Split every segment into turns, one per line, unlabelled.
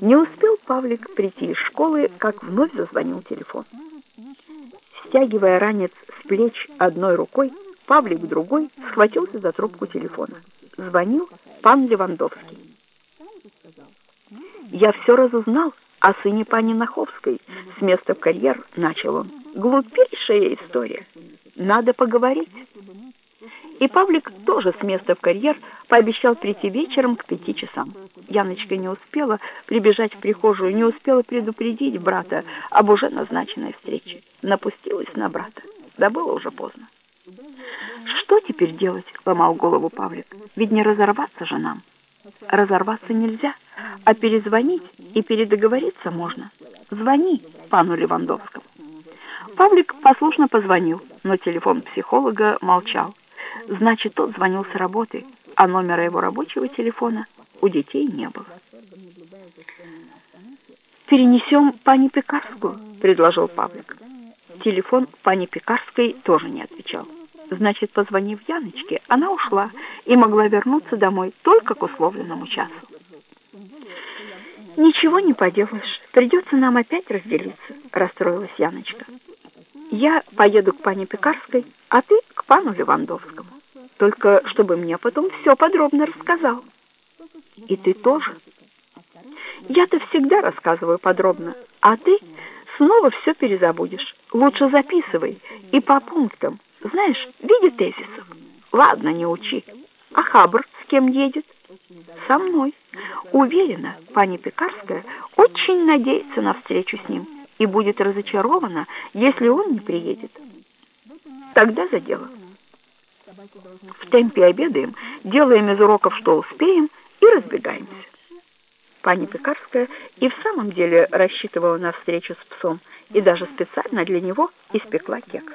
Не успел Павлик прийти из школы, как вновь зазвонил телефон. Стягивая ранец с плеч одной рукой, Павлик другой схватился за трубку телефона. Звонил пан Левандовский. «Я все разузнал о сыне пани Наховской. С места в карьер начал он. Глупейшая история. Надо поговорить». И Павлик тоже с места в карьер пообещал прийти вечером к пяти часам. Яночка не успела прибежать в прихожую, не успела предупредить брата об уже назначенной встрече. Напустилась на брата. Да было уже поздно. «Что теперь делать?» — ломал голову Павлик. «Ведь не разорваться же нам. Разорваться нельзя, а перезвонить и передоговориться можно. Звони пану Левандовскому». Павлик послушно позвонил, но телефон психолога молчал. Значит, тот звонил с работы, а номера его рабочего телефона у детей не было. «Перенесем пани Пекарскую», — предложил Павлик. Телефон пани Пекарской тоже не отвечал. Значит, позвонив Яночке, она ушла и могла вернуться домой только к условленному часу. «Ничего не поделаешь, придется нам опять разделиться», — расстроилась Яночка. «Я поеду к пане Пекарской, а ты к пану Левандовскому. Только чтобы мне потом все подробно рассказал». «И ты тоже?» «Я-то всегда рассказываю подробно, а ты снова все перезабудешь. Лучше записывай и по пунктам, знаешь, в виде тезисов. Ладно, не учи. А Хабр с кем едет? Со мной. Уверена, пани Пекарская очень надеется на встречу с ним и будет разочарована, если он не приедет. Тогда за дело. В темпе обедаем, делаем из уроков, что успеем, и разбегаемся. Пани Пекарская и в самом деле рассчитывала на встречу с псом и даже специально для него испекла кекс.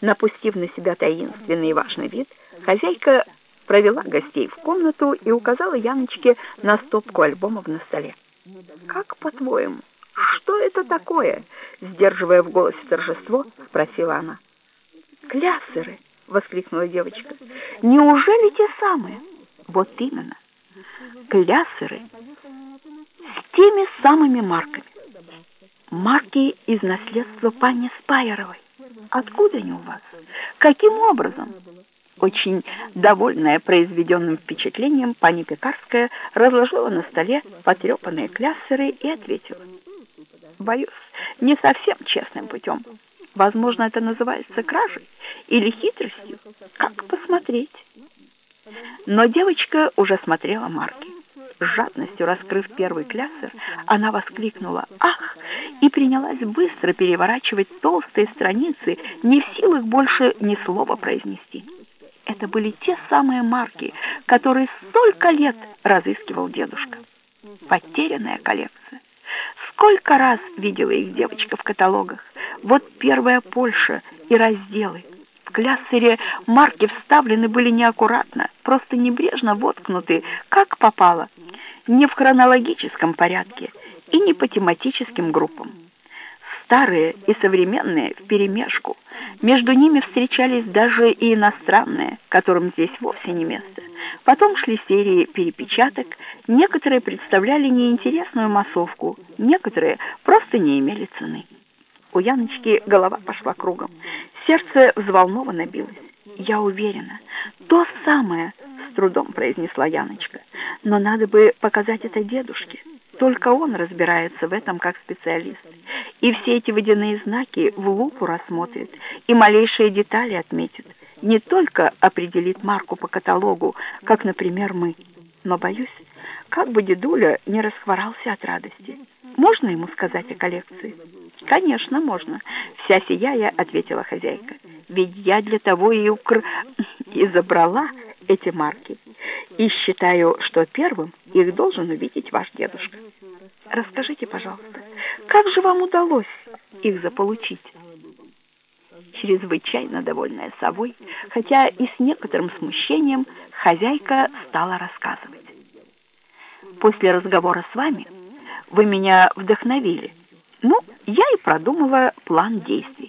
Напустив на себя таинственный и важный вид, хозяйка провела гостей в комнату и указала Яночке на стопку альбомов на столе. «Как, по-твоему, что это такое?» Сдерживая в голосе торжество, спросила она. «Клясеры!» — воскликнула девочка. «Неужели те самые?» «Вот именно клясеры с теми самыми марками. Марки из наследства пани Спайеровой. Откуда они у вас? Каким образом? Очень довольная произведенным впечатлением, пани Пекарская разложила на столе потрепанные кляссеры и ответила. Боюсь, не совсем честным путем. Возможно, это называется кражей или хитростью. Как посмотреть? Но девочка уже смотрела марки. С жадностью раскрыв первый кляссер, она воскликнула «Ах!» и принялась быстро переворачивать толстые страницы, не в силах больше ни слова произнести. Это были те самые марки, которые столько лет разыскивал дедушка. Потерянная коллекция. Сколько раз видела их девочка в каталогах. Вот первая Польша и разделы кляссере марки вставлены были неаккуратно, просто небрежно воткнуты, как попало, не в хронологическом порядке и не по тематическим группам. Старые и современные вперемешку. Между ними встречались даже и иностранные, которым здесь вовсе не место. Потом шли серии перепечаток, некоторые представляли неинтересную массовку, некоторые просто не имели цены. У Яночки голова пошла кругом. Сердце взволнованно билось. «Я уверена, то самое!» — с трудом произнесла Яночка. «Но надо бы показать это дедушке. Только он разбирается в этом как специалист. И все эти водяные знаки в лупу рассмотрит, и малейшие детали отметит. Не только определит марку по каталогу, как, например, мы. Но, боюсь, как бы дедуля не расхворался от радости. Можно ему сказать о коллекции?» «Конечно, можно», — вся сияя ответила хозяйка. «Ведь я для того и укр... и забрала эти марки. И считаю, что первым их должен увидеть ваш дедушка. Расскажите, пожалуйста, как же вам удалось их заполучить?» Чрезвычайно довольная собой, хотя и с некоторым смущением, хозяйка стала рассказывать. «После разговора с вами вы меня вдохновили». Ну, я и продумала план действий.